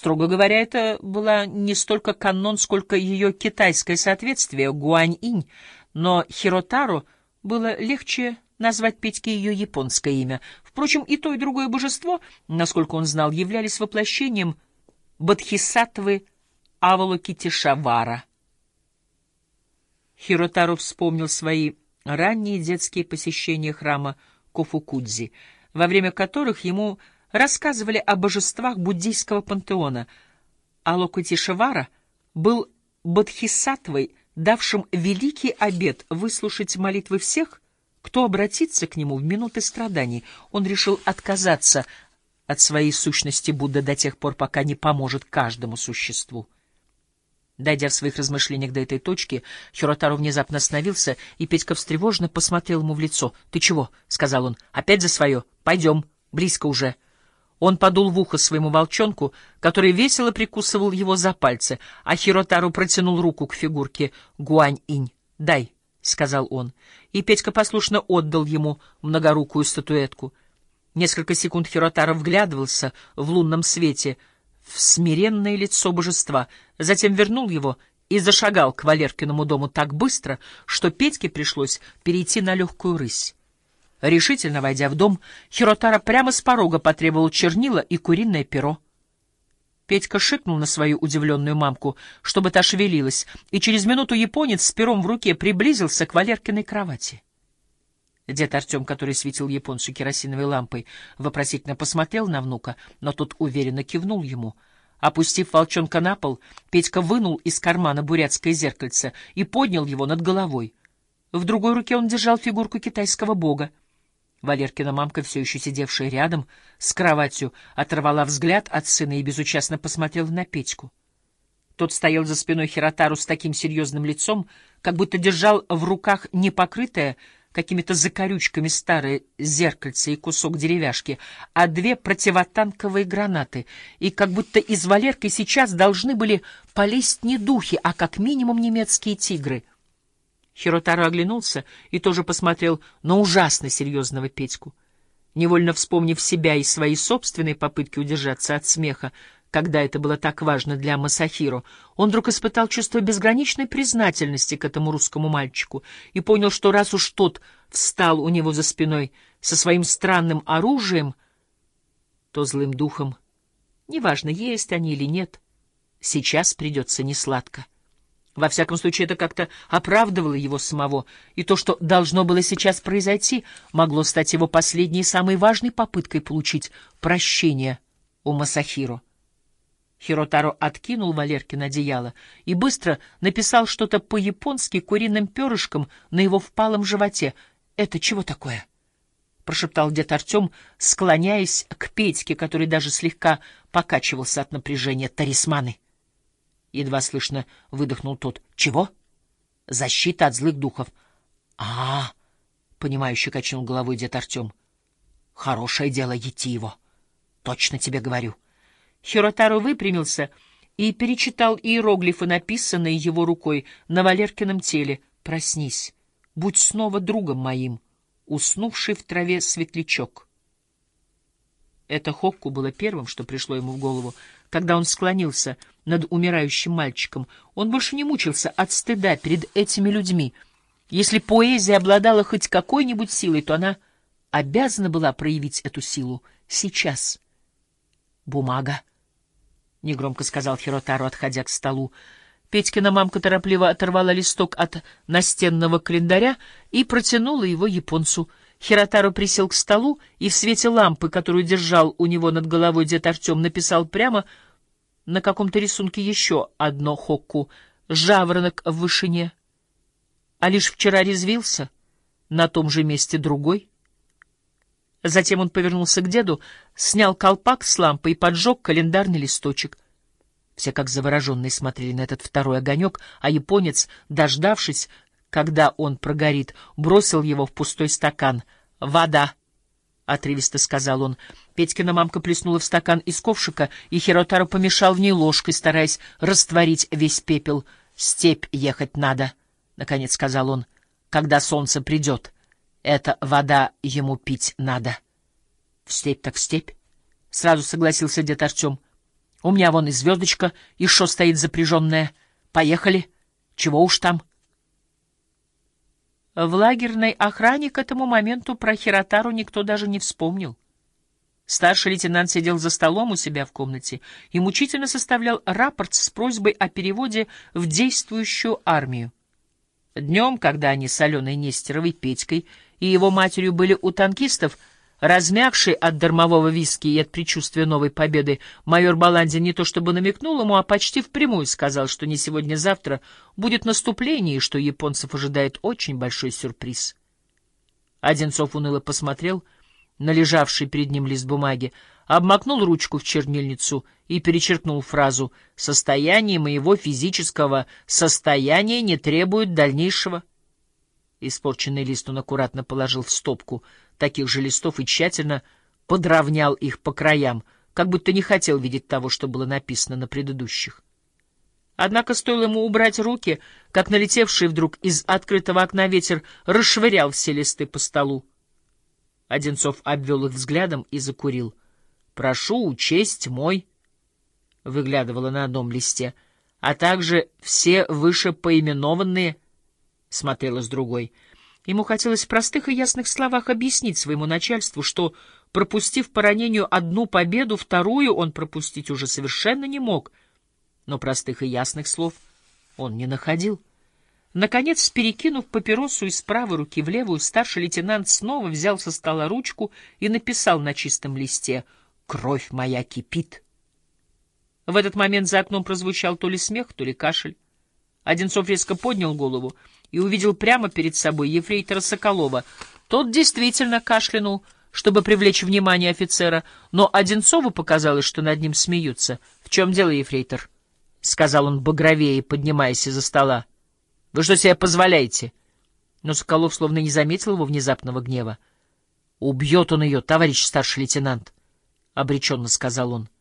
Строго говоря, это была не столько канон, сколько ее китайское соответствие, гуань-инь, но Хиротару было легче назвать Петьке ее японское имя. Впрочем, и то, и другое божество, насколько он знал, являлись воплощением Бодхисаттвы Авалокитишавара. Хиротару вспомнил свои ранние детские посещения храма Кофукудзи, во время которых ему рассказывали о божествах буддийского пантеона. Алокутишавара был бодхисаттвой, давшим великий обет выслушать молитвы всех, кто обратится к нему в минуты страданий. Он решил отказаться от своей сущности Будда до тех пор, пока не поможет каждому существу. Дойдя в своих размышлениях до этой точки, Хиротару внезапно остановился, и Петька встревоженно посмотрел ему в лицо. — Ты чего? — сказал он. — Опять за свое? Пойдем. Близко уже. Он подул в ухо своему волчонку, который весело прикусывал его за пальцы, а Хиротару протянул руку к фигурке Гуань-инь. — Дай, — сказал он. И Петька послушно отдал ему многорукую статуэтку. Несколько секунд Хиротару вглядывался в лунном свете — в смиренное лицо божества, затем вернул его и зашагал к Валеркиному дому так быстро, что Петьке пришлось перейти на легкую рысь. Решительно войдя в дом, Хиротара прямо с порога потребовал чернила и куриное перо. Петька шикнул на свою удивленную мамку, чтобы та шевелилась, и через минуту японец с пером в руке приблизился к Валеркиной кровати. Дед Артем, который светил японцу керосиновой лампой, вопросительно посмотрел на внука, но тот уверенно кивнул ему. Опустив волчонка на пол, Петька вынул из кармана бурятское зеркальце и поднял его над головой. В другой руке он держал фигурку китайского бога. Валеркина мамка, все еще сидевшая рядом с кроватью, оторвала взгляд от сына и безучастно посмотрела на Петьку. Тот стоял за спиной Хиротару с таким серьезным лицом, как будто держал в руках непокрытое, какими-то закорючками старое зеркальце и кусок деревяшки, а две противотанковые гранаты, и как будто из Валерки сейчас должны были полезть не духи, а как минимум немецкие тигры. Хиротаро оглянулся и тоже посмотрел на ужасно серьезного Петьку. Невольно вспомнив себя и свои собственные попытки удержаться от смеха, когда это было так важно для Масахиро, он вдруг испытал чувство безграничной признательности к этому русскому мальчику и понял, что раз уж тот встал у него за спиной со своим странным оружием, то злым духом, неважно, есть они или нет, сейчас придется несладко. Во всяком случае, это как-то оправдывало его самого, и то, что должно было сейчас произойти, могло стать его последней самой важной попыткой получить прощение у Масахиро. Хиротаро откинул Валеркин одеяло и быстро написал что-то по-японски куриным перышком на его впалом животе. «Это чего такое?» — прошептал дед Артем, склоняясь к Петьке, который даже слегка покачивался от напряжения. «Тарисманы!» Едва слышно выдохнул тот. «Чего?» «Защита от злых духов». «А-а-а!» — понимающе качнул головой дед Артем. «Хорошее дело, ети его. Точно тебе говорю». Хиротару выпрямился и перечитал иероглифы, написанные его рукой на Валеркином теле. «Проснись, будь снова другом моим, уснувший в траве светлячок». Это Хокку было первым, что пришло ему в голову, когда он склонился над умирающим мальчиком. Он больше не мучился от стыда перед этими людьми. Если поэзия обладала хоть какой-нибудь силой, то она обязана была проявить эту силу сейчас. Бумага. — негромко сказал Хиротару, отходя к столу. Петькина мамка торопливо оторвала листок от настенного календаря и протянула его японцу. Хиротару присел к столу и в свете лампы, которую держал у него над головой дед Артем, написал прямо на каком-то рисунке еще одно хокку — жаворонок в вышине. А лишь вчера резвился, на том же месте другой — Затем он повернулся к деду, снял колпак с лампы и поджег календарный листочек. Все как завороженные смотрели на этот второй огонек, а японец, дождавшись, когда он прогорит, бросил его в пустой стакан. «Вода!» — отрывисто сказал он. Петькина мамка плеснула в стакан из ковшика, и Хиротаро помешал в ней ложкой, стараясь растворить весь пепел. «Степь ехать надо», — наконец сказал он, — «когда солнце придет». Эта вода ему пить надо. — В степь так в степь, — сразу согласился дед Артем. У меня вон и звездочка еще стоит запряженная. Поехали. Чего уж там. В лагерной охране к этому моменту про Хиротару никто даже не вспомнил. Старший лейтенант сидел за столом у себя в комнате и мучительно составлял рапорт с просьбой о переводе в действующую армию. Днем, когда они с Аленой Нестеровой, Петькой и его матерью были у танкистов, размягший от дармового виски и от предчувствия новой победы, майор Баландин не то чтобы намекнул ему, а почти впрямую сказал, что не сегодня-завтра будет наступление и что японцев ожидает очень большой сюрприз. Одинцов уныло посмотрел — на лежавший перед ним лист бумаги, обмакнул ручку в чернильницу и перечеркнул фразу «Состояние моего физического состояния не требует дальнейшего». Испорченный лист он аккуратно положил в стопку таких же листов и тщательно подровнял их по краям, как будто не хотел видеть того, что было написано на предыдущих. Однако стоило ему убрать руки, как налетевший вдруг из открытого окна ветер расшвырял все листы по столу. Одинцов обвел их взглядом и закурил. «Прошу учесть мой...» — выглядывало на одном листе, а также все выше поименованные смотрела с другой. Ему хотелось в простых и ясных словах объяснить своему начальству, что, пропустив по ранению одну победу, вторую он пропустить уже совершенно не мог. Но простых и ясных слов он не находил. Наконец, перекинув папиросу из правой руки в левую, старший лейтенант снова взял со стола ручку и написал на чистом листе «Кровь моя кипит». В этот момент за окном прозвучал то ли смех, то ли кашель. Одинцов резко поднял голову и увидел прямо перед собой ефрейтора Соколова. Тот действительно кашлянул, чтобы привлечь внимание офицера, но Одинцову показалось, что над ним смеются. — В чем дело, ефрейтор? — сказал он багровее, поднимаясь из-за стола. — Вы что себе позволяете? Но Соколов словно не заметил его внезапного гнева. — Убьет он ее, товарищ старший лейтенант, — обреченно сказал он. —